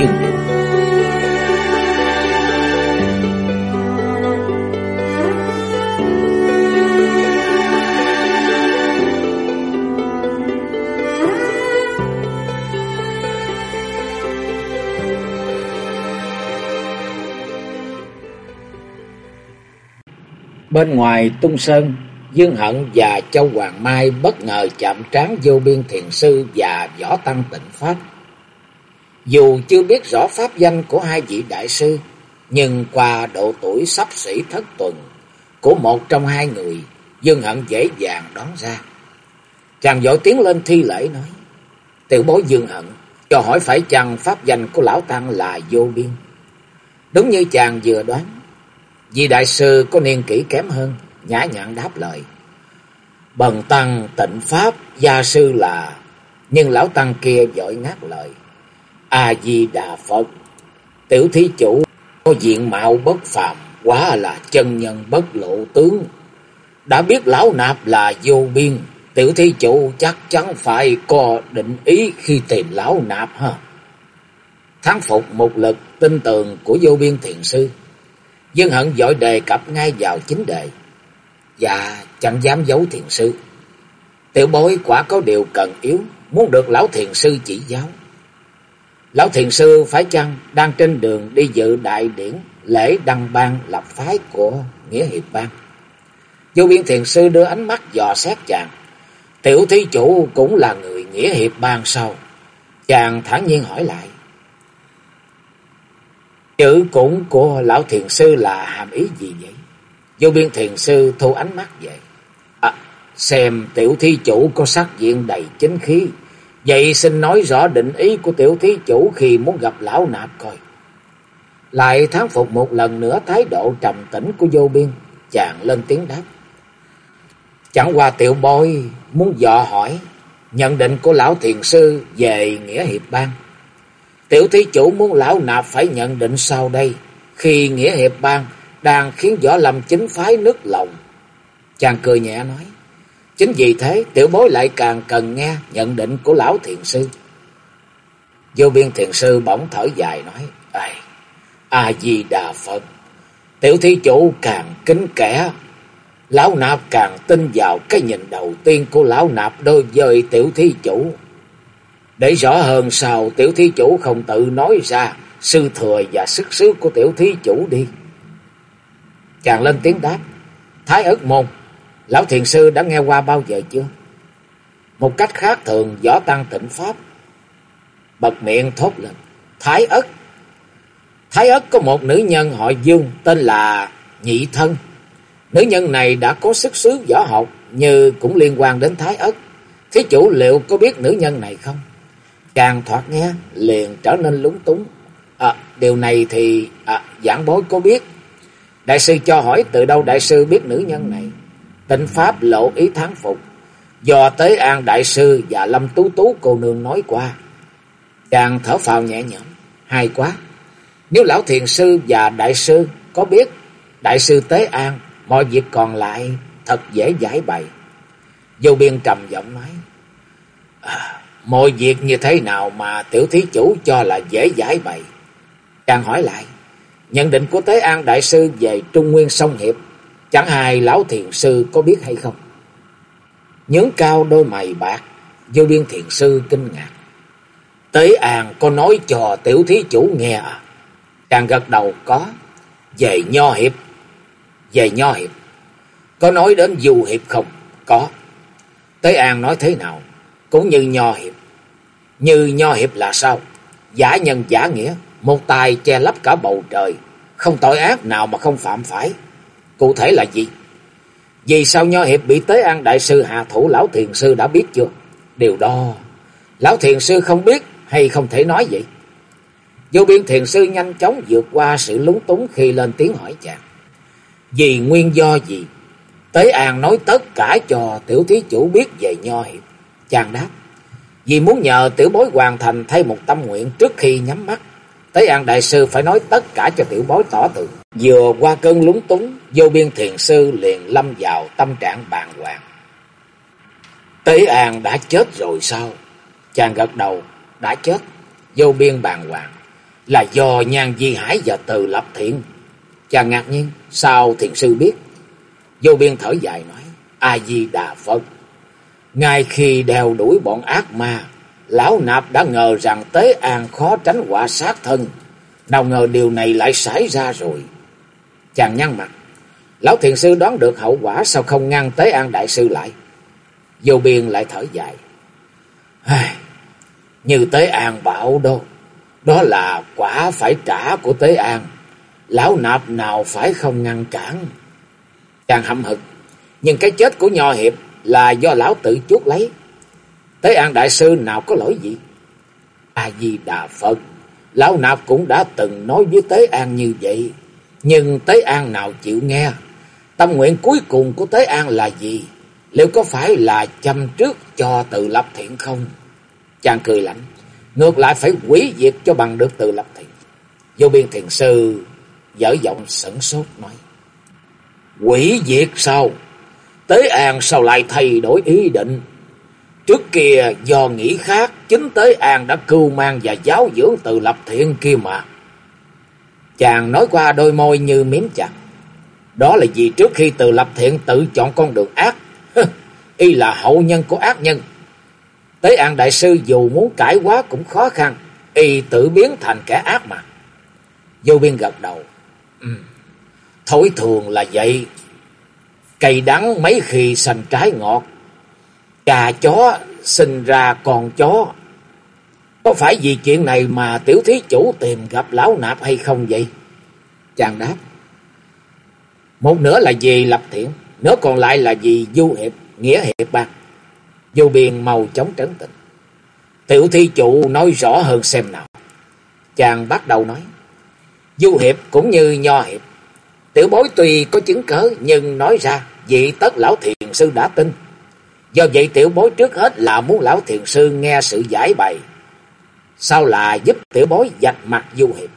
chừng Bên ngoài tung sơn, Dương Hận và Châu Hoàng Mai bất ngờ chạm trán vô biên thiền sư và võ tăng tịnh Pháp. Dù chưa biết rõ pháp danh của hai vị đại sư, nhưng qua độ tuổi sắp xỉ thất tuần của một trong hai người, Dương Hận dễ dàng đoán ra. Chàng vội tiến lên thi lễ nói, tiểu bối Dương Hận, cho hỏi phải chăng pháp danh của lão tăng là vô biên. Đúng như chàng vừa đoán, vì đại sư có niên kỷ kém hơn, nhã nhặn đáp lời. Bần tăng tịnh pháp, gia sư là... Nhưng lão tăng kia giỏi ngắt lời. A-di-đà Phật, tiểu thí chủ có diện mạo bất phàm, quá là chân nhân bất lộ tướng. Đã biết lão nạp là vô biên, tiểu thí chủ chắc chắn phải có định ý khi tìm lão nạp ha. Thắng phục một lực tin tường của vô biên thiền sư. Dân Hận dội đề cập ngay vào chính đề. Dạ, chẳng dám giấu thiền sư. Tiểu bối quả có điều cần yếu, muốn được lão thiền sư chỉ giáo. Lão thiền sư phải chăng đang trên đường đi dự đại điển lễ đăng ban lập phái của Nghĩa Hiệp Bang? Vô biên thiền sư đưa ánh mắt dò xét chàng. Tiểu thí chủ cũng là người Nghĩa Hiệp Bang sao? Chàng thản nhiên hỏi lại. Chữ cũng của lão thiền sư là hàm ý gì vậy? Vô biên thiền sư thu ánh mắt vậy. À, xem tiểu thí chủ có sắc diện đầy chính khí. Vậy xin nói rõ định ý của tiểu thí chủ khi muốn gặp lão nạp coi. Lại thán phục một lần nữa thái độ trầm tĩnh của vô biên. Chàng lên tiếng đáp. Chẳng qua tiểu bôi muốn dò hỏi nhận định của lão thiền sư về nghĩa hiệp bang. Tiểu thí chủ muốn lão nạp phải nhận định sau đây, khi Nghĩa Hiệp Bang đang khiến võ lâm chính phái nứt lòng. Chàng cười nhẹ nói, chính vì thế tiểu bối lại càng cần nghe nhận định của lão thiền sư. Vô biên thiền sư bỗng thở dài nói, Ây, A-di-đà Phật, tiểu thí chủ càng kính kẻ, lão nạp càng tin vào cái nhìn đầu tiên của lão nạp đối với tiểu thí chủ. Để rõ hơn sao tiểu thí chủ không tự nói ra sư thừa và sức sứ của tiểu thí chủ đi. Chàng lên tiếng đáp. Thái ất môn, lão thiền sư đã nghe qua bao giờ chưa? Một cách khác thường võ tăng tịnh pháp. Bật miệng thốt lên. Thái ất. Thái ất có một nữ nhân họ Dương tên là Nhị Thân. Nữ nhân này đã có sức xứ võ học như cũng liên quan đến Thái ất. Thí chủ liệu có biết nữ nhân này không? Càng thoạt nghe liền trở nên lúng túng. À, điều này thì à, giảng bối có biết. Đại sư cho hỏi từ đâu đại sư biết nữ nhân này. Tịnh Pháp lộ ý thắng phục. Do Tế An Đại Sư và Lâm Tú Tú cô nương nói qua. Chàng thở phào nhẹ nhõm. Hay quá. Nếu Lão Thiền Sư và Đại Sư có biết Đại Sư Tế An mọi việc còn lại thật dễ giải bày. Vô biên trầm giọng nói. À, Mọi việc như thế nào mà tiểu thí chủ cho là dễ giải bày? Chàng hỏi lại, nhận định của Tế An Đại Sư về Trung Nguyên Sông Hiệp, chẳng hai lão thiền sư có biết hay không? Nhướng cao đôi mày bạc, vô biên thiền sư kinh ngạc. Tế An có nói cho tiểu thí chủ nghe à? Chàng gật đầu có, về Nho Hiệp, về Nho Hiệp. Có nói đến Du Hiệp không? Có. Tế An nói thế nào? cũng như nho hiệp. Như nho hiệp là sao? Giả nhân giả nghĩa, một tài che lấp cả bầu trời, không tội ác nào mà không phạm phải. Cụ thể là gì? Vì sao nho hiệp bị Tế An Đại Sư hạ thủ Lão Thiền Sư đã biết chưa? Điều đó, Lão Thiền Sư không biết hay không thể nói vậy? Vô biên thiền sư nhanh chóng vượt qua sự lúng túng khi lên tiếng hỏi chàng. Vì nguyên do gì? Tế An nói tất cả cho tiểu thí chủ biết về nho hiệp. Chàng đáp. Vì muốn nhờ tiểu bối hoàn thành thay một tâm nguyện trước khi nhắm mắt. Tế An Đại Sư phải nói tất cả cho tiểu bối tỏ tường. Vừa qua cơn lúng túng, vô biên thiền sư liền lâm vào tâm trạng bàng hoàng. Tế An đã chết rồi sao? Chàng gật đầu, đã chết, vô biên bàng hoàng. Là do nhan di hải và từ lập thiện. Chàng ngạc nhiên, sao thiền sư biết? Vô biên thở dài nói, A-di-đà Phật. Ngay khi đeo đuổi bọn ác ma, Lão Nạp đã ngờ rằng Tế An khó tránh quả sát thân. Nào ngờ điều này lại xảy ra rồi. Chàng nhăn mặt. Lão thiền sư đoán được hậu quả sao không ngăn Tế An đại sư lại. Vô biên lại thở dài. Như Tế An bảo đâu. Đó là quả phải trả của Tế An. Lão nạp nào phải không ngăn cản. Chàng hậm hực. Nhưng cái chết của Nho Hiệp là do lão tự chuốt lấy. Tế An Đại Sư nào có lỗi gì? A-di-đà Phật, Lão Nạp cũng đã từng nói với Tế An như vậy. Nhưng Tế An nào chịu nghe? Tâm nguyện cuối cùng của Tế An là gì? Liệu có phải là chăm trước cho tự lập thiện không? Chàng cười lạnh. Ngược lại phải quý diệt cho bằng được tự lập thiện. Vô biên thiền sư dở giọng sửng sốt nói. Quỷ diệt sao? Tế An sao lại thay đổi ý định? Trước kia do nghĩ khác, chính Tế An đã cưu mang và giáo dưỡng từ lập thiện kia mà. Chàng nói qua đôi môi như miếm chặt. Đó là vì trước khi từ lập thiện tự chọn con đường ác, y là hậu nhân của ác nhân. Tế An Đại Sư dù muốn cải quá cũng khó khăn, y tự biến thành kẻ ác mà. Vô biên gật đầu. Ừ, thối thường là vậy. Cây đắng mấy khi xanh trái ngọt, Gà chó sinh ra con chó. Có phải vì chuyện này mà tiểu thí chủ tìm gặp lão nạp hay không vậy? Chàng đáp. Một nửa là vì lập thiện, nửa còn lại là vì du hiệp, nghĩa hiệp bạc Du biên màu chống trấn tĩnh. Tiểu thi chủ nói rõ hơn xem nào. Chàng bắt đầu nói. Du hiệp cũng như nho hiệp. Tiểu bối tuy có chứng cớ nhưng nói ra vì tất lão thiền sư đã tin. Do vậy tiểu bối trước hết là muốn lão thiền sư nghe sự giải bày. Sau là giúp tiểu bối dạch mặt du hiệp.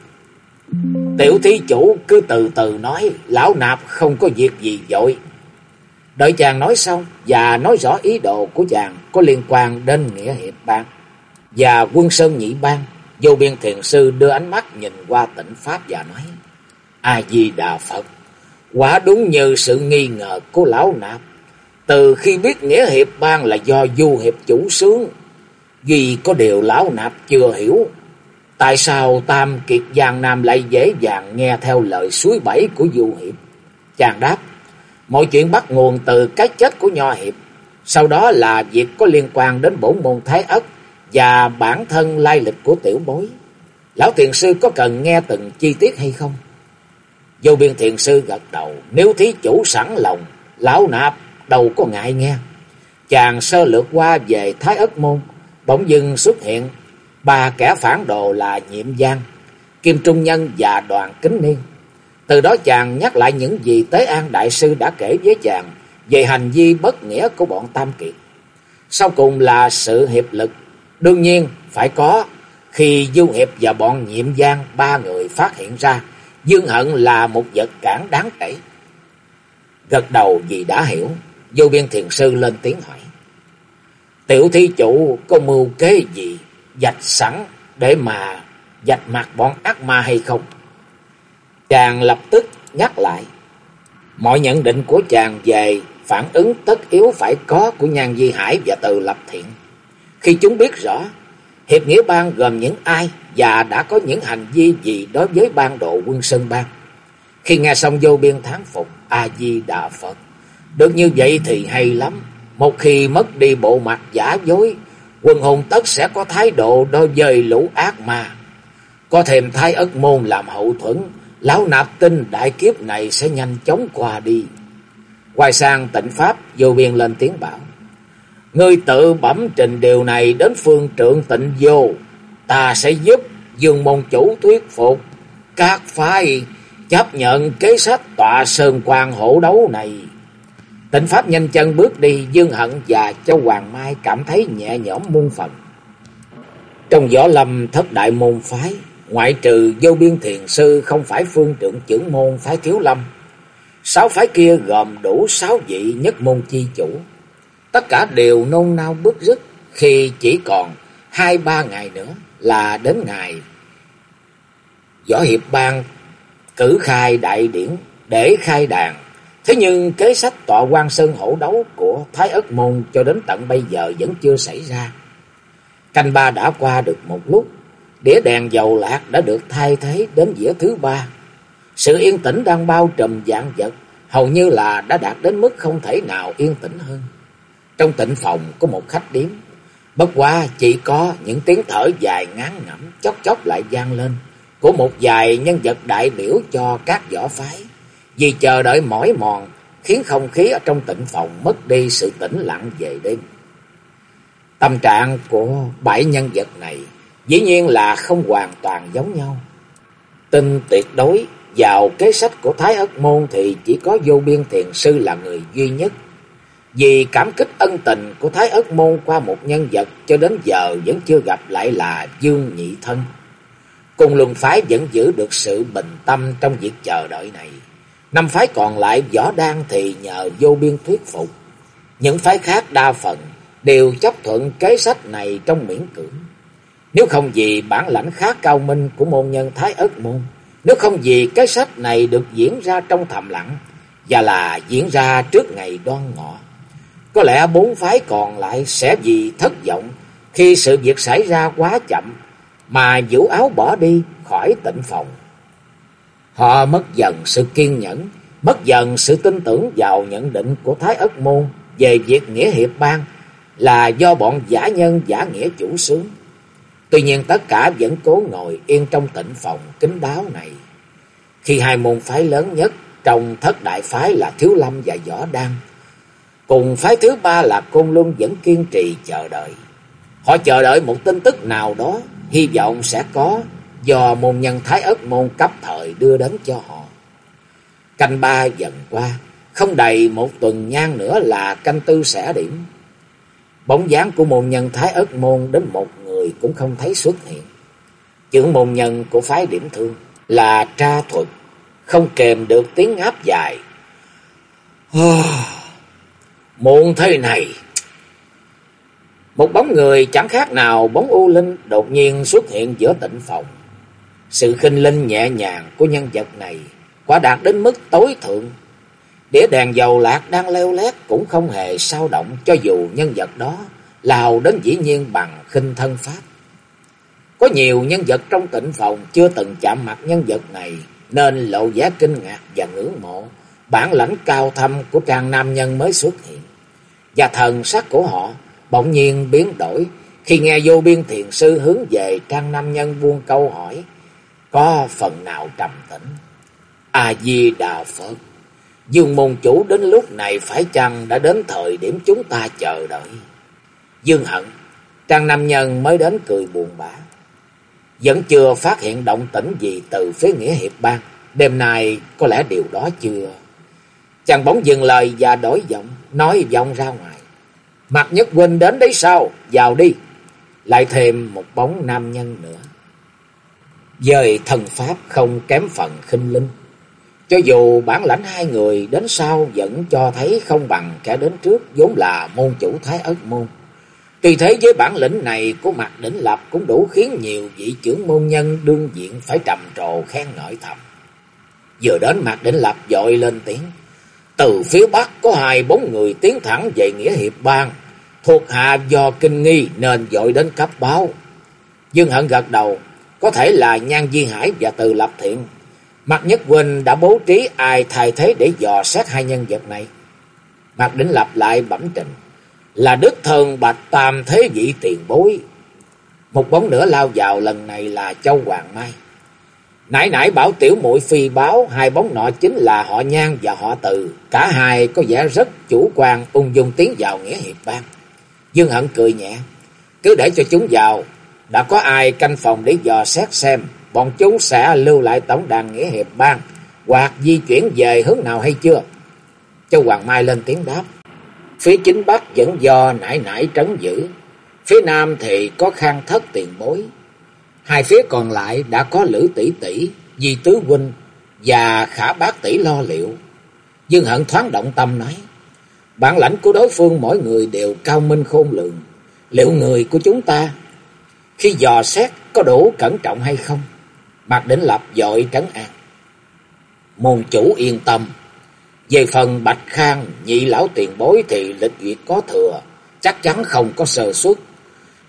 Tiểu thí chủ cứ từ từ nói, lão nạp không có việc gì dội. Đợi chàng nói xong và nói rõ ý đồ của chàng có liên quan đến nghĩa hiệp bang và quân sơn nhị bang. Vô biên thiền sư đưa ánh mắt nhìn qua tỉnh Pháp và nói, A-di-đà Phật, quả đúng như sự nghi ngờ của lão nạp. Từ khi biết nghĩa hiệp bang là do du hiệp chủ sướng, vì có điều lão nạp chưa hiểu. Tại sao Tam Kiệt Giang Nam lại dễ dàng nghe theo lời suối bảy của du hiệp? Chàng đáp, mọi chuyện bắt nguồn từ cái chết của Nho Hiệp. Sau đó là việc có liên quan đến bổn môn Thái Ất và bản thân lai lịch của tiểu bối. Lão thiền sư có cần nghe từng chi tiết hay không? Vô biên thiền sư gật đầu, nếu thí chủ sẵn lòng, lão nạp đâu có ngại nghe. Chàng sơ lược qua về Thái Ất Môn, bỗng dưng xuất hiện ba kẻ phản đồ là Nhiệm Giang, Kim Trung Nhân và Đoàn Kính Niên. Từ đó chàng nhắc lại những gì Tế An Đại Sư đã kể với chàng về hành vi bất nghĩa của bọn Tam Kiệt. Sau cùng là sự hiệp lực, đương nhiên phải có khi Du Hiệp và bọn Nhiệm Giang ba người phát hiện ra Dương Hận là một vật cản đáng kể. Gật đầu vì đã hiểu, Vô biên thiền sư lên tiếng hỏi. Tiểu thí chủ, có mưu kế gì dạch sẵn để mà dạch mặt bọn ác ma hay không? Chàng lập tức nhắc lại. Mọi nhận định của chàng về phản ứng tất yếu phải có của Nhan Di Hải và Từ Lập Thiện. Khi chúng biết rõ, Hiệp nghĩa bang gồm những ai và đã có những hành vi gì đối với ban độ quân Sơn Bang. Khi nghe xong vô biên thán phục A-di-đà Phật. Được như vậy thì hay lắm. Một khi mất đi bộ mặt giả dối, quần hồn tất sẽ có thái độ đối với lũ ác ma. Có thêm thái ất môn làm hậu thuẫn, lão nạp tin đại kiếp này sẽ nhanh chóng qua đi. Quay sang tịnh Pháp, vô biên lên tiếng bảo. Ngươi tự bẩm trình điều này đến phương trượng tịnh vô, ta sẽ giúp Dương môn chủ thuyết phục các phái chấp nhận kế sách tọa sơn quan hổ đấu này. Tịnh Pháp nhanh chân bước đi, Dương Hận và Châu Hoàng Mai cảm thấy nhẹ nhõm muôn phần. Trong võ lâm thất đại môn phái, ngoại trừ vô biên thiền sư không phải phương trưởng trưởng môn phái thiếu lâm. Sáu phái kia gồm đủ sáu vị nhất môn chi chủ. Tất cả đều nôn nao bức rứt khi chỉ còn hai ba ngày nữa là đến ngày Võ Hiệp Bang cử khai đại điển để khai đàn. Thế nhưng kế sách tọa quan sơn hổ đấu của Thái Ất Môn cho đến tận bây giờ vẫn chưa xảy ra. Canh ba đã qua được một lúc, đĩa đèn dầu lạc đã được thay thế đến dĩa thứ ba. Sự yên tĩnh đang bao trùm dạng vật, hầu như là đã đạt đến mức không thể nào yên tĩnh hơn. Trong tịnh phòng có một khách điếm, bất quá chỉ có những tiếng thở dài ngán ngẩm chốc chốc lại vang lên của một vài nhân vật đại biểu cho các võ phái. Vì chờ đợi mỏi mòn, khiến không khí ở trong tịnh phòng mất đi sự tĩnh lặng về đêm. Tâm trạng của bảy nhân vật này dĩ nhiên là không hoàn toàn giống nhau. Tin tuyệt đối, vào kế sách của Thái Ất Môn thì chỉ có vô biên thiền sư là người duy nhất. Vì cảm kích ân tình của Thái Ất Môn qua một nhân vật cho đến giờ vẫn chưa gặp lại là Dương Nhị Thân. Cùng luân phái vẫn giữ được sự bình tâm trong việc chờ đợi này. Năm phái còn lại võ đan thì nhờ vô biên thuyết phục. Những phái khác đa phần đều chấp thuận kế sách này trong miễn cưỡng. Nếu không vì bản lãnh khá cao minh của môn nhân Thái Ất Môn, nếu không vì cái sách này được diễn ra trong thầm lặng và là diễn ra trước ngày đoan ngọ, có lẽ bốn phái còn lại sẽ vì thất vọng khi sự việc xảy ra quá chậm mà vũ áo bỏ đi khỏi tịnh phòng. Họ mất dần sự kiên nhẫn, mất dần sự tin tưởng vào nhận định của Thái Ất Môn về việc nghĩa hiệp bang là do bọn giả nhân giả nghĩa chủ sướng. Tuy nhiên tất cả vẫn cố ngồi yên trong tịnh phòng kín đáo này. Khi hai môn phái lớn nhất trong thất đại phái là Thiếu Lâm và Võ Đan, cùng phái thứ ba là Côn Luân vẫn kiên trì chờ đợi. Họ chờ đợi một tin tức nào đó, hy vọng sẽ có do môn nhân Thái Ất môn cấp thời đưa đến cho họ. Canh ba dần qua, không đầy một tuần nhan nữa là canh tư sẽ điểm. Bóng dáng của môn nhân Thái Ất môn đến một người cũng không thấy xuất hiện. Trưởng môn nhân của phái điểm thương là tra thuật, không kèm được tiếng áp dài. Muộn thế này, một bóng người chẳng khác nào bóng u linh đột nhiên xuất hiện giữa tịnh phòng. Sự khinh linh nhẹ nhàng của nhân vật này quả đạt đến mức tối thượng. Đĩa đèn dầu lạc đang leo lét cũng không hề sao động cho dù nhân vật đó lào đến dĩ nhiên bằng khinh thân pháp. Có nhiều nhân vật trong tịnh phòng chưa từng chạm mặt nhân vật này, nên lộ giá kinh ngạc và ngưỡng mộ. Bản lãnh cao thâm của trang nam nhân mới xuất hiện. Và thần sắc của họ bỗng nhiên biến đổi khi nghe vô biên thiền sư hướng về trang nam nhân buông câu hỏi có phần nào trầm tĩnh. A-di-đà Phật, Dương môn chủ đến lúc này phải chăng đã đến thời điểm chúng ta chờ đợi. Dương hận, trang nam nhân mới đến cười buồn bã. Vẫn chưa phát hiện động tĩnh gì từ phía nghĩa hiệp bang. Đêm nay có lẽ điều đó chưa. Chàng bóng dừng lời và đổi giọng, nói vọng ra ngoài. Mặt nhất huynh đến đấy sao? Vào đi. Lại thêm một bóng nam nhân nữa. Dời thần pháp không kém phần khinh linh. Cho dù bản lãnh hai người đến sau vẫn cho thấy không bằng kẻ đến trước vốn là môn chủ Thái Ất Môn. Tuy thế với bản lĩnh này của mặt đỉnh lập cũng đủ khiến nhiều vị trưởng môn nhân đương diện phải trầm trồ khen ngợi thầm. Vừa đến mặt đỉnh lập dội lên tiếng. Từ phía bắc có hai bốn người tiến thẳng về nghĩa hiệp bang. Thuộc hạ do kinh nghi nên dội đến cấp báo. Dương Hận gật đầu. Có thể là Nhan Di Hải và Từ Lập Thiện. Mặt Nhất quỳnh đã bố trí ai thay thế để dò xét hai nhân vật này. Mặt Đỉnh Lập lại bẩm trình. Là Đức Thần Bạch Tam Thế Vị Tiền Bối. Một bóng nữa lao vào, lần này là Châu Hoàng Mai. Nãy nãy bảo tiểu muội phi báo, hai bóng nọ chính là họ Nhan và họ Từ. Cả hai có vẻ rất chủ quan, ung dung tiến vào nghĩa hiệp bang. Dương Hận cười nhẹ. Cứ để cho chúng vào đã có ai canh phòng để dò xét xem bọn chúng sẽ lưu lại tổng đàn nghĩa hiệp bang hoặc di chuyển về hướng nào hay chưa? Châu Hoàng Mai lên tiếng đáp. Phía chính bắc vẫn do nải nải trấn giữ. Phía nam thì có khang thất tiền bối. Hai phía còn lại đã có Lữ tỷ tỷ, Di Tứ Huynh và Khả Bác tỷ lo liệu. Dương Hận thoáng động tâm nói. Bản lãnh của đối phương mỗi người đều cao minh khôn lường. Liệu người của chúng ta khi dò xét có đủ cẩn trọng hay không? Mạc Đỉnh Lập dội trấn an. Môn chủ yên tâm. Về phần Bạch Khang, nhị lão tiền bối thì lịch duyệt có thừa, chắc chắn không có sơ suất.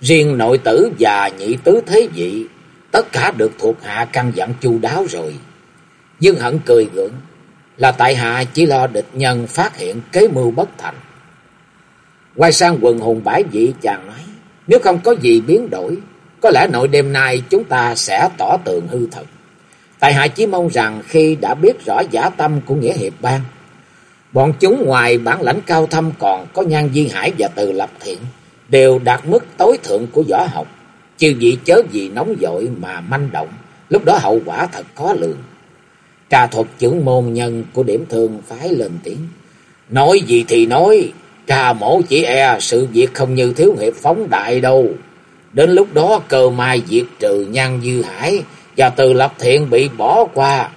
Riêng nội tử và nhị tứ thế vị, tất cả được thuộc hạ căn dặn chu đáo rồi. Dương Hận cười gượng, là tại hạ chỉ lo địch nhân phát hiện kế mưu bất thành. Quay sang quần hùng bãi vị chàng nói, nếu không có gì biến đổi, có lẽ nội đêm nay chúng ta sẽ tỏ tường hư thật. Tại hạ chỉ mong rằng khi đã biết rõ giả tâm của Nghĩa Hiệp Bang, bọn chúng ngoài bản lãnh cao thâm còn có nhan di hải và từ lập thiện, đều đạt mức tối thượng của võ học. Chứ vị chớ gì nóng vội mà manh động, lúc đó hậu quả thật khó lường. Trà thuật trưởng môn nhân của điểm thương phái lên tiếng. Nói gì thì nói, trà mổ chỉ e sự việc không như thiếu hiệp phóng đại đâu. Đến lúc đó cơ mai diệt trừ nhan dư hải và từ lập thiện bị bỏ qua.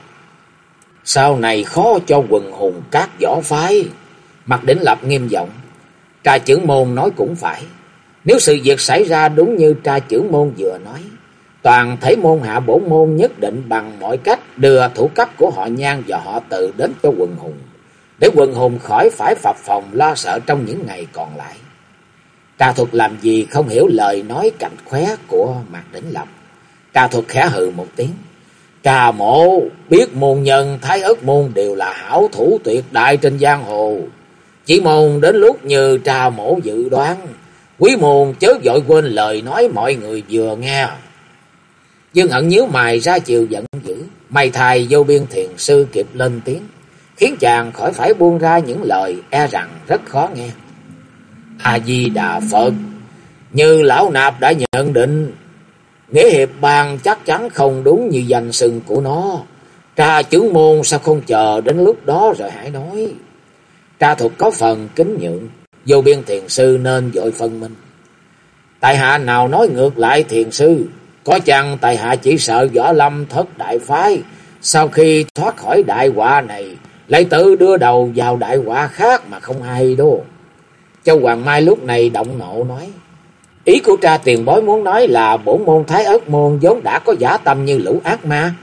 Sau này khó cho quần hùng các võ phái. Mặt đỉnh lập nghiêm giọng. Trà trưởng môn nói cũng phải. Nếu sự việc xảy ra đúng như tra trưởng môn vừa nói, toàn thể môn hạ bổ môn nhất định bằng mọi cách đưa thủ cấp của họ nhan và họ tự đến cho quần hùng, để quần hùng khỏi phải phập phòng lo sợ trong những ngày còn lại. Trà thuật làm gì không hiểu lời nói cạnh khóe của Mạc Đỉnh Lập. Trà thuật khẽ hừ một tiếng. Trà mộ biết môn nhân thái ớt môn đều là hảo thủ tuyệt đại trên giang hồ. Chỉ môn đến lúc như trà mộ dự đoán, quý môn chớ dội quên lời nói mọi người vừa nghe. Dương ẩn nhíu mày ra chiều giận dữ, mày thài vô biên thiền sư kịp lên tiếng, khiến chàng khỏi phải buông ra những lời e rằng rất khó nghe. A-di-đà Phật, như lão nạp đã nhận định, Nghĩa hiệp bang chắc chắn không đúng như danh sừng của nó. Tra chứng môn sao không chờ đến lúc đó rồi hãy nói. Tra thuộc có phần kính nhượng, vô biên thiền sư nên dội phân minh. Tại hạ nào nói ngược lại thiền sư, có chăng tại hạ chỉ sợ võ lâm thất đại phái, sau khi thoát khỏi đại họa này, lại tự đưa đầu vào đại họa khác mà không hay đâu. Châu Hoàng Mai lúc này động nộ nói, ý của cha tiền bối muốn nói là bổn môn thái ớt môn vốn đã có giả tâm như lũ ác ma.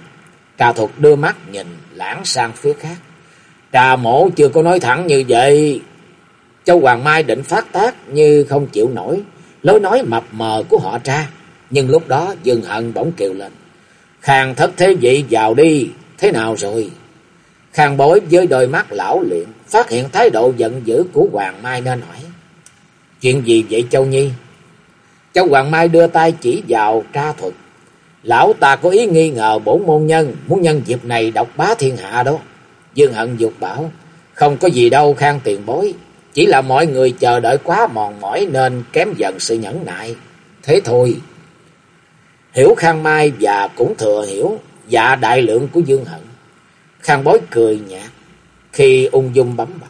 Trà thuật đưa mắt nhìn lãng sang phía khác. Trà mổ chưa có nói thẳng như vậy. Châu Hoàng Mai định phát tác như không chịu nổi, lối nói mập mờ của họ tra. Nhưng lúc đó Dương Hận bỗng kêu lên. Khang thất thế vị vào đi, thế nào rồi? Khang bối với đôi mắt lão luyện, phát hiện thái độ giận dữ của Hoàng Mai nên hỏi. Chuyện gì vậy Châu Nhi? Châu Hoàng Mai đưa tay chỉ vào tra thuật. Lão ta có ý nghi ngờ bổn môn nhân, muốn nhân dịp này độc bá thiên hạ đó. Dương Hận dục bảo, không có gì đâu khang tiền bối. Chỉ là mọi người chờ đợi quá mòn mỏi nên kém dần sự nhẫn nại. Thế thôi. Hiểu Khang Mai và cũng thừa hiểu dạ đại lượng của Dương Hận. Khang bối cười nhạt khi ung dung bấm bảo.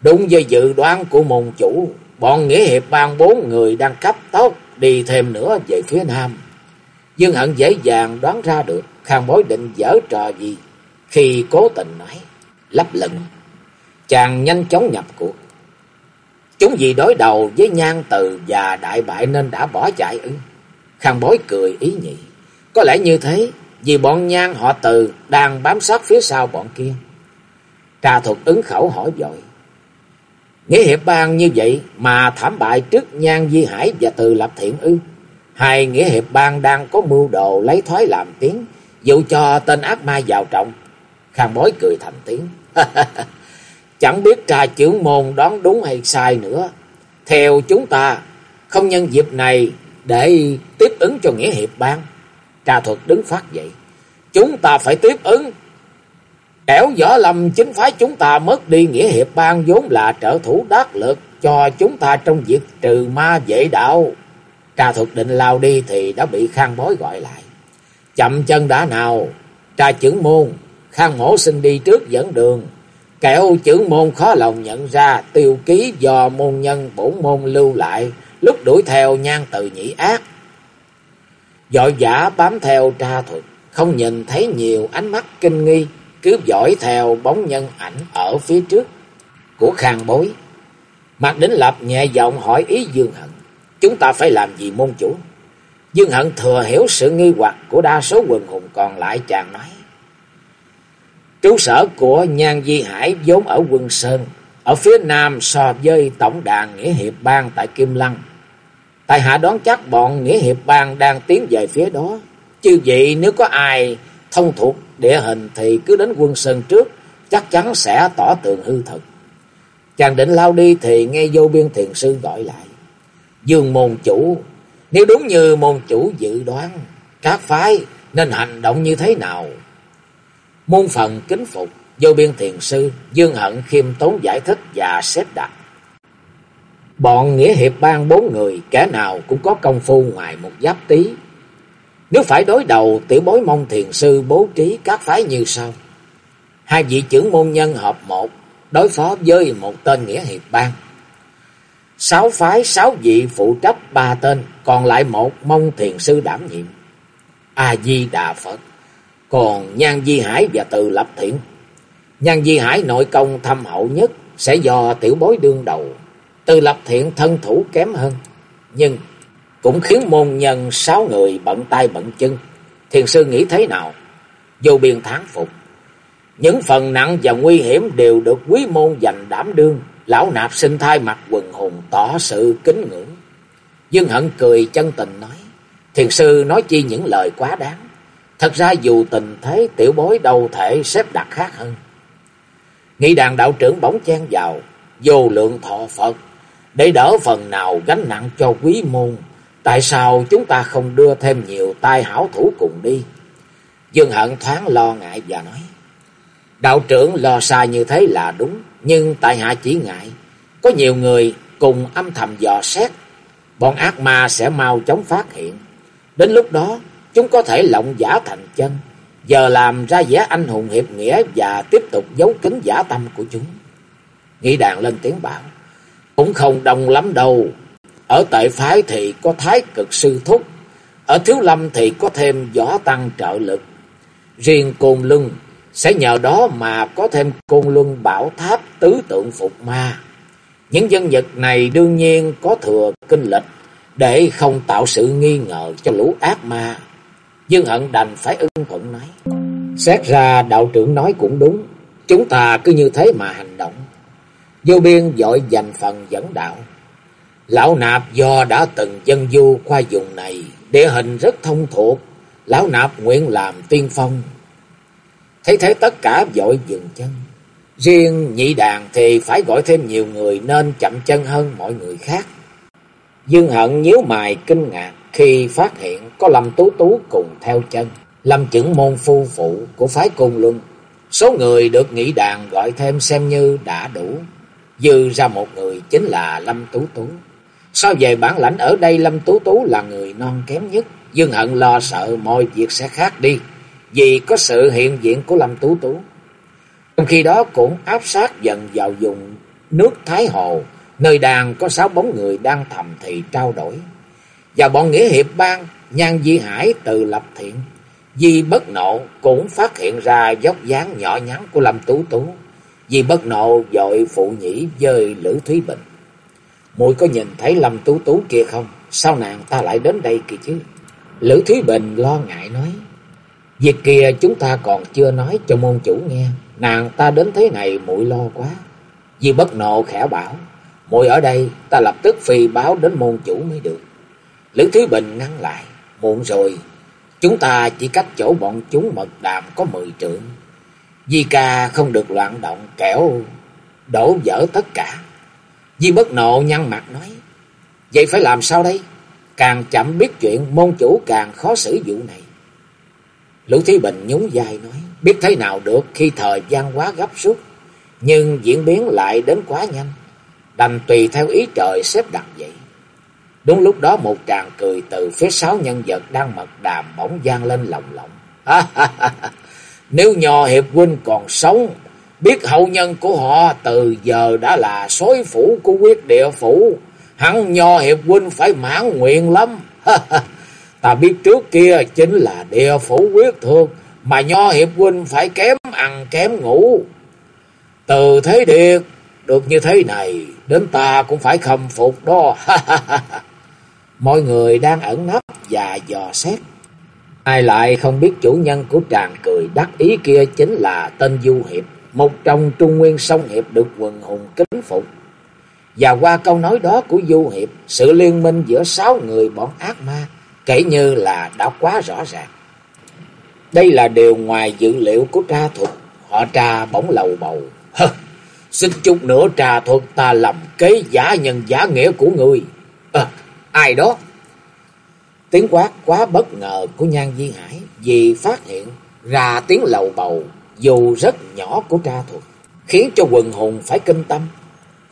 Đúng với dự đoán của môn chủ, bọn nghĩa hiệp ban bốn người đang cấp tốc đi thêm nữa về phía nam. Dương Hận dễ dàng đoán ra được Khang bối định dở trò gì khi cố tình nói lấp lửng. Chàng nhanh chóng nhập cuộc. Chúng vì đối đầu với nhan từ và đại bại nên đã bỏ chạy ư. Khang bối cười ý nhị. Có lẽ như thế, vì bọn nhan họ từ đang bám sát phía sau bọn kia. Trà thuật ứng khẩu hỏi dội. Nghĩa hiệp bang như vậy mà thảm bại trước nhan di hải và từ lập thiện ư. Hai nghĩa hiệp bang đang có mưu đồ lấy thoái làm tiếng, dụ cho tên ác ma vào trọng. Khang bối cười thành tiếng. Chẳng biết trà trưởng môn đoán đúng hay sai nữa. Theo chúng ta, không nhân dịp này để tiếp ứng cho Nghĩa Hiệp Bang. Trà thuật đứng phát dậy. Chúng ta phải tiếp ứng. Kẻo võ lầm chính phái chúng ta mất đi Nghĩa Hiệp Bang vốn là trợ thủ đắc lực cho chúng ta trong việc trừ ma vệ đạo. Trà thuật định lao đi thì đã bị khang bối gọi lại. Chậm chân đã nào, trà trưởng môn, khang mổ xin đi trước dẫn đường. Kẻo trưởng môn khó lòng nhận ra tiêu ký do môn nhân bổn môn lưu lại lúc đuổi theo nhan từ nhĩ ác. Dội giả bám theo tra thuật, không nhìn thấy nhiều ánh mắt kinh nghi, cứ dõi theo bóng nhân ảnh ở phía trước của khang bối. Mạc Đính Lập nhẹ giọng hỏi ý Dương Hận, chúng ta phải làm gì môn chủ? Dương Hận thừa hiểu sự nghi hoặc của đa số quần hùng còn lại chàng nói. Trú sở của Nhan Di Hải vốn ở quân Sơn, ở phía nam so với tổng đàn Nghĩa Hiệp Bang tại Kim Lăng. Tại hạ đoán chắc bọn Nghĩa Hiệp Bang đang tiến về phía đó. Chứ vậy nếu có ai thông thuộc địa hình thì cứ đến quân Sơn trước, chắc chắn sẽ tỏ tường hư thật. Chàng định lao đi thì nghe vô biên thiền sư gọi lại. Dương môn chủ, nếu đúng như môn chủ dự đoán, các phái nên hành động như thế nào? Môn phần kính phục, vô biên thiền sư, dương hận khiêm tốn giải thích và xếp đặt. Bọn nghĩa hiệp ban bốn người, kẻ nào cũng có công phu ngoài một giáp tí. Nếu phải đối đầu, tiểu bối mong thiền sư bố trí các phái như sau. Hai vị trưởng môn nhân hợp một, đối phó với một tên nghĩa hiệp bang. Sáu phái, sáu vị phụ trách ba tên, còn lại một mong thiền sư đảm nhiệm. A-di-đà Phật. Còn Nhan Di Hải và Từ Lập Thiện. Nhan Di Hải nội công thâm hậu nhất sẽ do tiểu bối đương đầu. Từ Lập Thiện thân thủ kém hơn. Nhưng cũng khiến môn nhân sáu người bận tay bận chân. Thiền sư nghĩ thế nào? Vô biên thán phục. Những phần nặng và nguy hiểm đều được quý môn dành đảm đương. Lão nạp sinh thai mặt quần hùng tỏ sự kính ngưỡng. Dương Hận cười chân tình nói. Thiền sư nói chi những lời quá đáng. Thật ra dù tình thế, tiểu bối đâu thể xếp đặt khác hơn. Nghị đàn đạo trưởng bóng chen vào. Vô lượng thọ Phật. Để đỡ phần nào gánh nặng cho quý môn. Tại sao chúng ta không đưa thêm nhiều tai hảo thủ cùng đi? Dương Hận thoáng lo ngại và nói. Đạo trưởng lo sai như thế là đúng, nhưng tại hạ chỉ ngại. Có nhiều người cùng âm thầm dò xét, bọn ác ma sẽ mau chóng phát hiện. Đến lúc đó, chúng có thể lộng giả thành chân, giờ làm ra vẻ anh hùng hiệp nghĩa và tiếp tục giấu kín giả tâm của chúng. Nghĩ đàn lên tiếng bảo, cũng không đông lắm đâu. Ở tại phái thì có thái cực sư thúc, ở thiếu lâm thì có thêm võ tăng trợ lực. Riêng côn lưng sẽ nhờ đó mà có thêm côn luân bảo tháp tứ tượng phục ma. Những dân vật này đương nhiên có thừa kinh lịch để không tạo sự nghi ngờ cho lũ ác ma. Dương Hận đành phải ưng thuận nói. Xét ra đạo trưởng nói cũng đúng, chúng ta cứ như thế mà hành động. Vô biên dội dành phần dẫn đạo. Lão nạp do đã từng dân du qua vùng này, địa hình rất thông thuộc, lão nạp nguyện làm tiên phong Thấy thế tất cả vội dừng chân. Riêng nhị đàn thì phải gọi thêm nhiều người nên chậm chân hơn mọi người khác. Dương Hận nhíu mày kinh ngạc khi phát hiện có Lâm Tú Tú cùng theo chân. Lâm chững môn phu phụ của phái cung luân. Số người được nhị đàn gọi thêm xem như đã đủ. Dư ra một người chính là Lâm Tú Tú sao về bản lãnh ở đây Lâm Tú Tú là người non kém nhất. Dương Hận lo sợ mọi việc sẽ khác đi vì có sự hiện diện của Lâm Tú Tú. Trong khi đó cũng áp sát dần vào dùng nước Thái Hồ, nơi đàn có sáu bóng người đang thầm thì trao đổi. Và bọn nghĩa hiệp bang, Nhan Di Hải từ lập thiện, Di bất nộ cũng phát hiện ra dốc dáng nhỏ nhắn của Lâm Tú Tú. Di bất nộ dội phụ nhĩ dơi Lữ Thúy Bình. Mùi có nhìn thấy Lâm Tú Tú kia không? Sao nàng ta lại đến đây kìa chứ? Lữ Thúy Bình lo ngại nói. Việc kia chúng ta còn chưa nói cho môn chủ nghe. Nàng ta đến thế này muội lo quá. Vì bất nộ khẽ bảo. muội ở đây, ta lập tức phi báo đến môn chủ mới được. Lữ Thúy Bình ngăn lại. Muộn rồi. Chúng ta chỉ cách chỗ bọn chúng mật đàm có mười trượng. Di ca không được loạn động, kẻo đổ vỡ tất cả. Di bất nộ nhăn mặt nói. Vậy phải làm sao đây? Càng chậm biết chuyện môn chủ càng khó xử vụ này. Lũ Thí Bình nhún dài nói, biết thế nào được khi thời gian quá gấp rút, nhưng diễn biến lại đến quá nhanh, đành tùy theo ý trời xếp đặt vậy. Đúng lúc đó một tràng cười từ phía sáu nhân vật đang mật đàm bỗng gian lên lồng lộng. Nếu nhò hiệp huynh còn sống, biết hậu nhân của họ từ giờ đã là sói phủ của quyết địa phủ, hẳn nho hiệp huynh phải mãn nguyện lắm. Ta biết trước kia chính là địa phủ quyết thương, mà nho hiệp huynh phải kém ăn kém ngủ. Từ thế điệt, được như thế này, đến ta cũng phải khâm phục đó. Mọi người đang ẩn nấp và dò xét. Ai lại không biết chủ nhân của tràng cười đắc ý kia chính là tên Du Hiệp, một trong trung nguyên sông Hiệp được quần hùng kính phục. Và qua câu nói đó của Du Hiệp, sự liên minh giữa sáu người bọn ác ma kể như là đã quá rõ ràng. Đây là điều ngoài dự liệu của tra thuật, họ tra bỗng lầu bầu. Hơ, xin chút nữa trà thuật ta làm kế giả nhân giả nghĩa của người. À, ai đó? Tiếng quát quá bất ngờ của Nhan Di Hải vì phát hiện ra tiếng lầu bầu dù rất nhỏ của tra thuật, khiến cho quần hùng phải kinh tâm.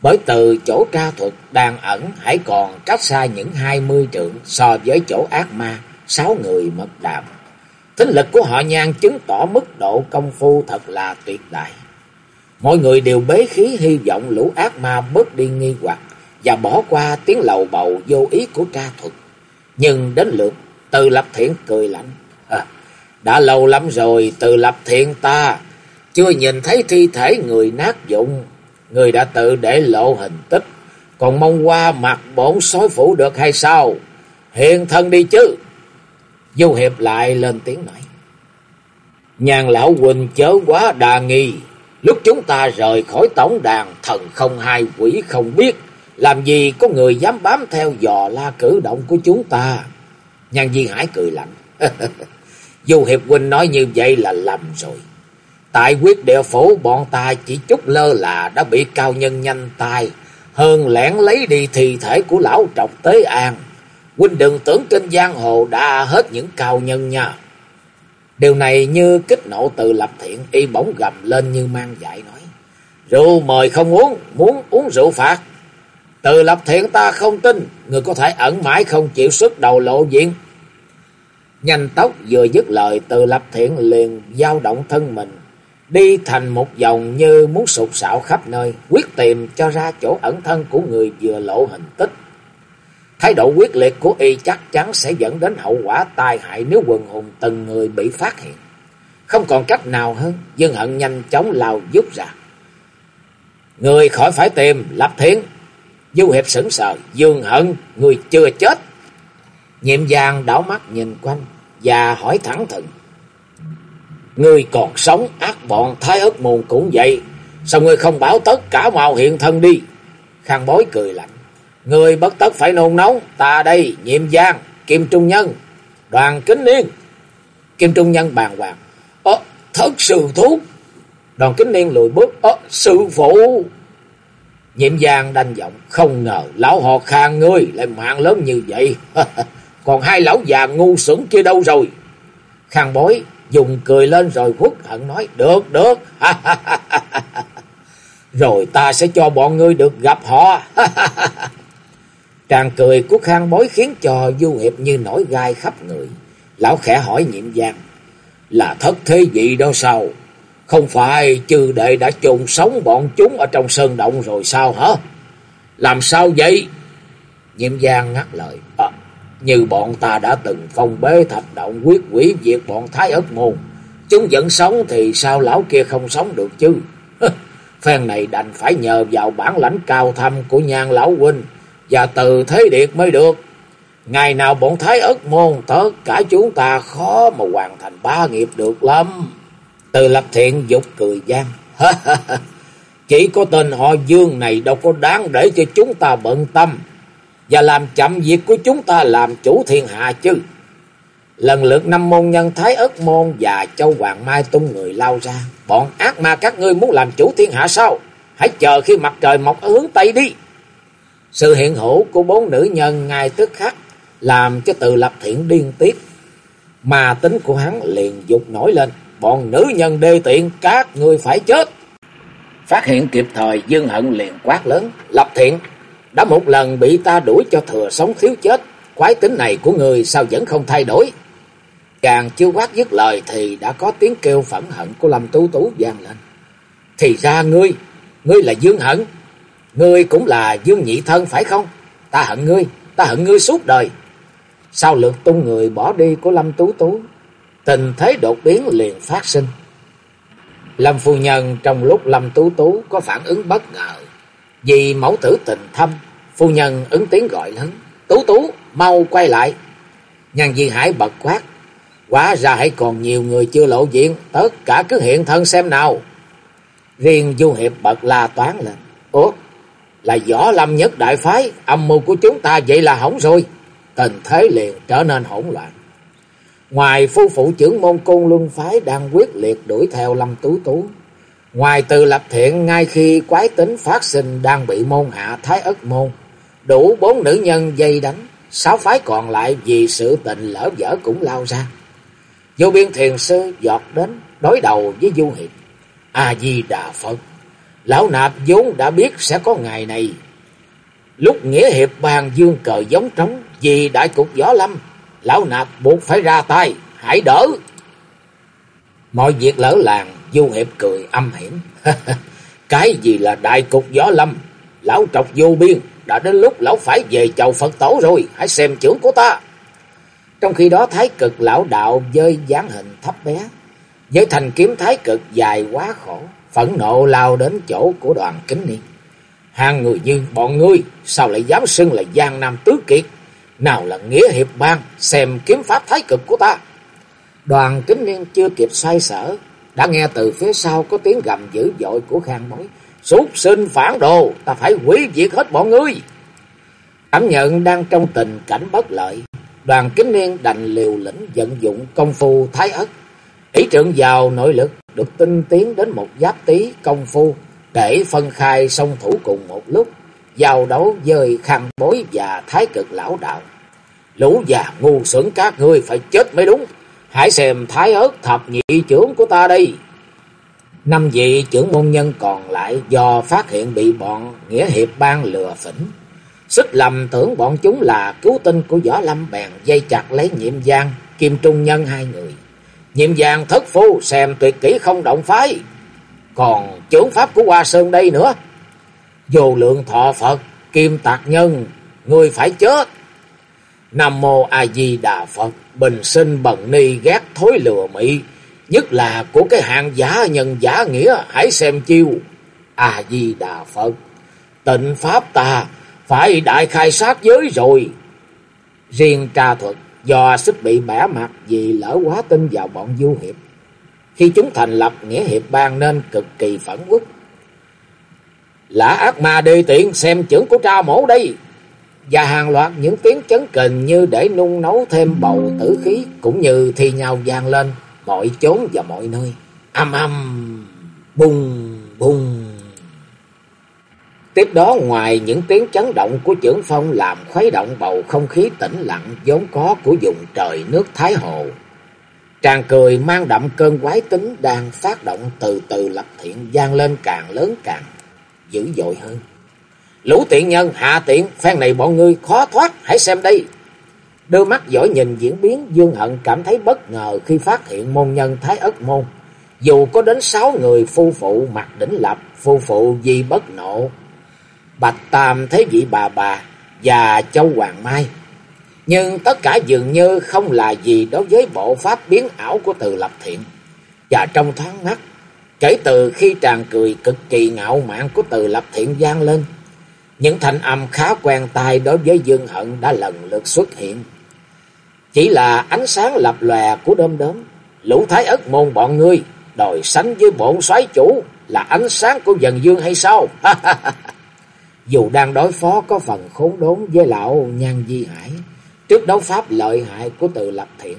Bởi từ chỗ tra thuật đang ẩn hãy còn cách xa những hai mươi trượng so với chỗ ác ma, sáu người mật đàm. Thính lực của họ nhan chứng tỏ mức độ công phu thật là tuyệt đại. Mọi người đều bế khí hy vọng lũ ác ma bớt đi nghi hoặc và bỏ qua tiếng lầu bầu vô ý của tra thuật. Nhưng đến lượt từ lập thiện cười lạnh. Đã lâu lắm rồi từ lập thiện ta chưa nhìn thấy thi thể người nát dụng. Người đã tự để lộ hình tích. Còn mong qua mặt bổn sói phủ được hay sao? Hiện thân đi chứ. Du Hiệp lại lên tiếng nói. Nhàn lão Quỳnh chớ quá đà nghi. Lúc chúng ta rời khỏi tổng đàn, thần không hai quỷ không biết. Làm gì có người dám bám theo dò la cử động của chúng ta. Nhan Di Hải cười lạnh. Du Hiệp Huynh nói như vậy là lầm rồi. Tại quyết địa phủ bọn ta chỉ chút lơ là đã bị cao nhân nhanh tay. Hơn lẻn lấy đi thi thể của lão trọc tế an. Huynh đừng tưởng trên giang hồ đã hết những cao nhân nha. Điều này như kích nộ từ lập thiện y bỗng gầm lên như mang dại nói. Rượu mời không uống, muốn uống rượu phạt. Từ lập thiện ta không tin, người có thể ẩn mãi không chịu sức đầu lộ diện. Nhanh tốc vừa dứt lời từ lập thiện liền dao động thân mình. Đi thành một vòng như muốn sụt sạo khắp nơi, quyết tìm cho ra chỗ ẩn thân của người vừa lộ hình tích. Thái độ quyết liệt của y chắc chắn sẽ dẫn đến hậu quả tai hại nếu quần hùng từng người bị phát hiện. Không còn cách nào hơn, Dương Hận nhanh chóng lao giúp ra. Người khỏi phải tìm, lập thiện. Du Hiệp sững sờ, Dương Hận, người chưa chết. Nhiệm vàng đảo mắt nhìn quanh và hỏi thẳng thừng. Người còn sống, ác bọn thái ớt môn cũng vậy. Sao người không bảo tất cả màu hiện thân đi? Khang bối cười lạnh. Người bất tất phải nôn nóng, ta đây, nhiệm giang, kim trung nhân, đoàn kính niên. Kim trung nhân bàn hoàng. Ơ, thất sự thúc. Đoàn kính niên lùi bước. Ơ, sư phụ. Nhiệm giang đanh giọng. Không ngờ, lão họ khang ngươi lại mạng lớn như vậy. Còn hai lão già ngu xuẩn kia đâu rồi? Khang bối dùng cười lên rồi khuất hận nói. Được, được. rồi ta sẽ cho bọn ngươi được gặp họ. Tràng cười của khang bối khiến cho du hiệp như nổi gai khắp người. Lão khẽ hỏi nhiệm giang. Là thất thế gì đó sao? Không phải chư đệ đã chôn sống bọn chúng ở trong sơn động rồi sao hả? Làm sao vậy? Nhiệm giang ngắt lời. Như bọn ta đã từng phong bế thạch động quyết quỷ diệt bọn thái ất môn. Chúng vẫn sống thì sao lão kia không sống được chứ? Phen này đành phải nhờ vào bản lãnh cao thâm của nhan lão huynh và từ thế điệt mới được. Ngày nào bọn thái ất môn, tất cả chúng ta khó mà hoàn thành ba nghiệp được lắm. Từ lập thiện dục cười gian. Chỉ có tên họ Dương này đâu có đáng để cho chúng ta bận tâm. Và làm chậm việc của chúng ta làm chủ thiên hạ chứ. Lần lượt năm môn nhân Thái ất môn và Châu Hoàng Mai tung người lao ra. Bọn ác ma các ngươi muốn làm chủ thiên hạ sao? Hãy chờ khi mặt trời mọc ở hướng Tây đi. Sự hiện hữu của bốn nữ nhân ngay tức khắc làm cho từ lập thiện điên tiết. Mà tính của hắn liền dục nổi lên. Bọn nữ nhân đê tiện các ngươi phải chết. Phát hiện kịp thời Dương Hận liền quát lớn. Lập thiện, đã một lần bị ta đuổi cho thừa sống thiếu chết, quái tính này của người sao vẫn không thay đổi? càng chưa quát dứt lời thì đã có tiếng kêu phẫn hận của Lâm Tú Tú vang lên. Thì ra ngươi, ngươi là Dương Hận. Ngươi cũng là Dương Nhị Thân phải không? Ta hận ngươi, ta hận ngươi suốt đời. Sau lượt tung người bỏ đi của Lâm Tú Tú, tình thế đột biến liền phát sinh. Lâm phu nhân trong lúc Lâm Tú Tú có phản ứng bất ngờ. Vì mẫu tử tình thâm, phu nhân ứng tiếng gọi lớn. Tú Tú, mau quay lại. Nhan Di Hải bật quát. Quá ra hãy còn nhiều người chưa lộ diện, tất cả cứ hiện thân xem nào. Riêng Du Hiệp bật la toán lên. Ủa, là võ lâm nhất đại phái, âm mưu của chúng ta vậy là hỏng rồi. Tình thế liền trở nên hỗn loạn. Ngoài phu phụ trưởng môn côn luân phái đang quyết liệt đuổi theo Lâm Tú Tú. Ngoài từ lập thiện ngay khi quái tính phát sinh đang bị môn hạ thái ất môn. Đủ bốn nữ nhân dây đánh. Sáu phái còn lại vì sự tình lỡ dở cũng lao ra. Vô biên thiền sư giọt đến đối đầu với Du Hiệp. A-di-đà Phật. Lão nạp vốn đã biết sẽ có ngày này. Lúc Nghĩa Hiệp bàn dương cờ giống trống vì đại cục gió lâm lão nạp buộc phải ra tay, hãy đỡ. Mọi việc lỡ làng, Du Hiệp cười âm hiểm. Cái gì là đại cục gió lâm, lão trọc vô biên, đã đến lúc lão phải về chầu Phật tổ rồi, hãy xem chưởng của ta. Trong khi đó thái cực lão đạo dơi dáng hình thấp bé, với thành kiếm thái cực dài quá khổ, phẫn nộ lao đến chỗ của đoàn kính niên. Hàng người như bọn ngươi, sao lại dám xưng là giang nam tứ kiệt? Nào là nghĩa hiệp bang, xem kiếm pháp thái cực của ta. Đoàn kính niên chưa kịp xoay sở, đã nghe từ phía sau có tiếng gầm dữ dội của khang bối. Súc sinh phản đồ, ta phải hủy diệt hết bọn ngươi. Cảm nhận đang trong tình cảnh bất lợi, đoàn kính niên đành liều lĩnh vận dụng công phu thái ất. Ý trượng vào nội lực được tinh tiến đến một giáp tí công phu để phân khai song thủ cùng một lúc giao đấu dời khăn bối và thái cực lão đạo. Lũ già ngu xuẩn các ngươi phải chết mới đúng. Hãy xem thái ớt thập nhị trưởng của ta đây. Năm vị trưởng môn nhân còn lại do phát hiện bị bọn nghĩa hiệp ban lừa phỉnh. Xích lầm tưởng bọn chúng là cứu tinh của võ lâm bèn dây chặt lấy nhiệm giang, kim trung nhân hai người. Nhiệm giang thất phu xem tuyệt kỹ không động phái. Còn trưởng pháp của Hoa Sơn đây nữa. Vô lượng thọ Phật, kim tạc nhân, người phải chết. Nam mô A Di Đà Phật, bình sinh bần ni ghét thối lừa mỹ nhất là của cái hạng giả nhân giả nghĩa, hãy xem chiêu. A Di Đà Phật, tịnh pháp ta phải đại khai sát giới rồi. Riêng tra thuật do xích bị bẻ mặt vì lỡ quá tin vào bọn du hiệp. Khi chúng thành lập nghĩa hiệp bang nên cực kỳ phản quốc. Lã ác ma đi tiện xem chưởng của tra mổ đây. Và hàng loạt những tiếng chấn kình như để nung nấu thêm bầu tử khí cũng như thi nhau vàng lên mọi chốn và mọi nơi. Âm âm, bùng, bùng. Tiếp đó ngoài những tiếng chấn động của trưởng phong làm khuấy động bầu không khí tĩnh lặng vốn có của vùng trời nước Thái Hồ. Tràng cười mang đậm cơn quái tính đang phát động từ từ lập thiện gian lên càng lớn càng dữ dội hơn. Lũ tiện nhân hạ tiện, phen này bọn ngươi khó thoát, hãy xem đây. Đưa mắt dõi nhìn diễn biến, Dương Hận cảm thấy bất ngờ khi phát hiện môn nhân Thái Ất Môn. Dù có đến sáu người phu phụ mặt đỉnh lập, phu phụ di bất nộ, Bạch Tam Thế Vị Bà Bà và Châu Hoàng Mai. Nhưng tất cả dường như không là gì đối với bộ pháp biến ảo của từ lập thiện. Và trong thoáng mắt, Kể từ khi tràn cười cực kỳ ngạo mạn của từ lập thiện gian lên, những thanh âm khá quen tai đối với Dương Hận đã lần lượt xuất hiện. Chỉ là ánh sáng lập lòe của đom đóm, lũ thái ất môn bọn ngươi, đòi sánh với bọn soái chủ là ánh sáng của dần dương hay sao? Dù đang đối phó có phần khốn đốn với lão Nhan Di Hải, trước đấu pháp lợi hại của từ lập thiện,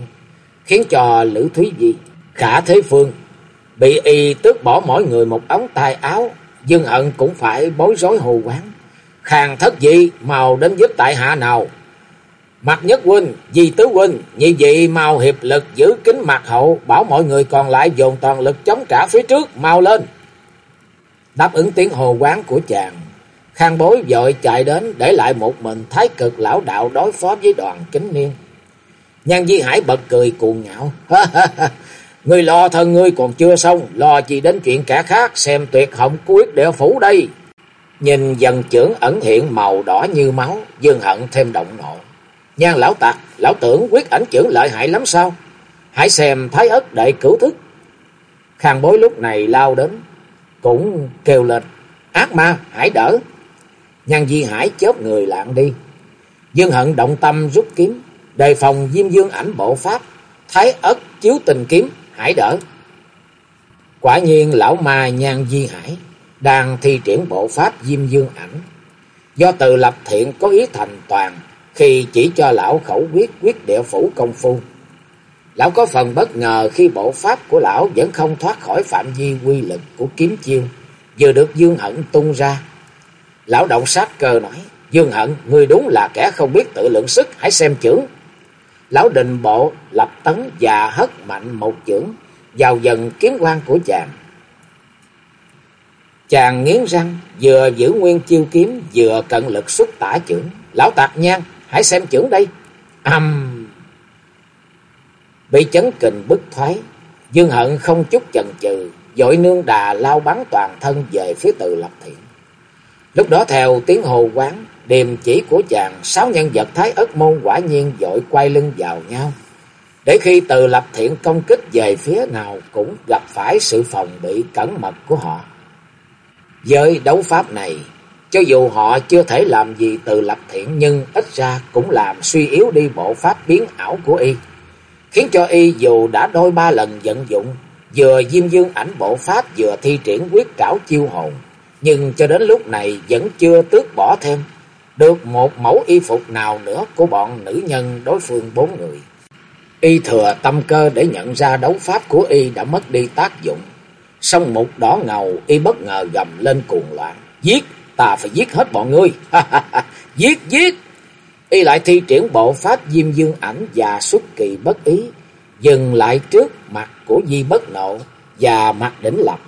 khiến cho Lữ Thúy Di, Khả Thế Phương Bị y tước bỏ mỗi người một ống tay áo, Dương Hận cũng phải bối rối hồ quán. Khang thất dị, màu đến giúp tại hạ nào. Mặt nhất huynh, di tứ huynh, như vậy mau hiệp lực giữ kính mặt hậu, bảo mọi người còn lại dồn toàn lực chống trả phía trước, mau lên. Đáp ứng tiếng hồ quán của chàng, Khang bối vội chạy đến để lại một mình thái cực lão đạo đối phó với đoàn kính niên. Nhan Di Hải bật cười cuồng ngạo. Người lo thân ngươi còn chưa xong, lo gì đến chuyện cả khác, xem tuyệt hồng quyết địa phủ đây. Nhìn dần trưởng ẩn hiện màu đỏ như máu, Dương Hận thêm động nộ. Nhan lão tạc lão tưởng quyết ảnh trưởng lợi hại lắm sao? Hãy xem thái ất đệ cửu thức. Khang bối lúc này lao đến, cũng kêu lên, ác ma, hãy đỡ. Nhan Di Hải chớp người lạng đi. Dương Hận động tâm rút kiếm, đề phòng Diêm Dương ảnh bộ pháp, thái ất chiếu tình kiếm, hãy đỡ. Quả nhiên lão ma Nhan Di Hải đang thi triển bộ pháp Diêm Dương ảnh. Do từ lập thiện có ý thành toàn khi chỉ cho lão khẩu quyết quyết địa phủ công phu. Lão có phần bất ngờ khi bộ pháp của lão vẫn không thoát khỏi phạm vi quy lực của kiếm chiêu, vừa được Dương Hận tung ra. Lão động sát cơ nói, Dương Hận, người đúng là kẻ không biết tự lượng sức, hãy xem chưởng. Lão định bộ lập tấn và hất mạnh một chưởng vào dần kiếm quan của chàng. Chàng nghiến răng, vừa giữ nguyên chiêu kiếm, vừa cận lực xuất tả chưởng. Lão tạc nhang hãy xem chưởng đây. Âm... Bị chấn kình bức thoái, Dương Hận không chút chần chừ, dội nương đà lao bắn toàn thân về phía từ lập thiện. Lúc đó theo tiếng hồ quán, điềm chỉ của chàng, sáu nhân vật thái ất môn quả nhiên dội quay lưng vào nhau. Để khi từ lập thiện công kích về phía nào cũng gặp phải sự phòng bị cẩn mật của họ. Với đấu pháp này, cho dù họ chưa thể làm gì từ lập thiện nhưng ít ra cũng làm suy yếu đi bộ pháp biến ảo của y. Khiến cho y dù đã đôi ba lần vận dụng, vừa diêm dương ảnh bộ pháp vừa thi triển quyết trảo chiêu hồn, nhưng cho đến lúc này vẫn chưa tước bỏ thêm được một mẫu y phục nào nữa của bọn nữ nhân đối phương bốn người. Y thừa tâm cơ để nhận ra đấu pháp của y đã mất đi tác dụng. Song mục đỏ ngầu y bất ngờ gầm lên cuồng loạn. Giết! Ta phải giết hết bọn ngươi! giết! Giết! Y lại thi triển bộ pháp diêm dương ảnh và xuất kỳ bất ý. Dừng lại trước mặt của Di bất nộ và mặt đỉnh lập.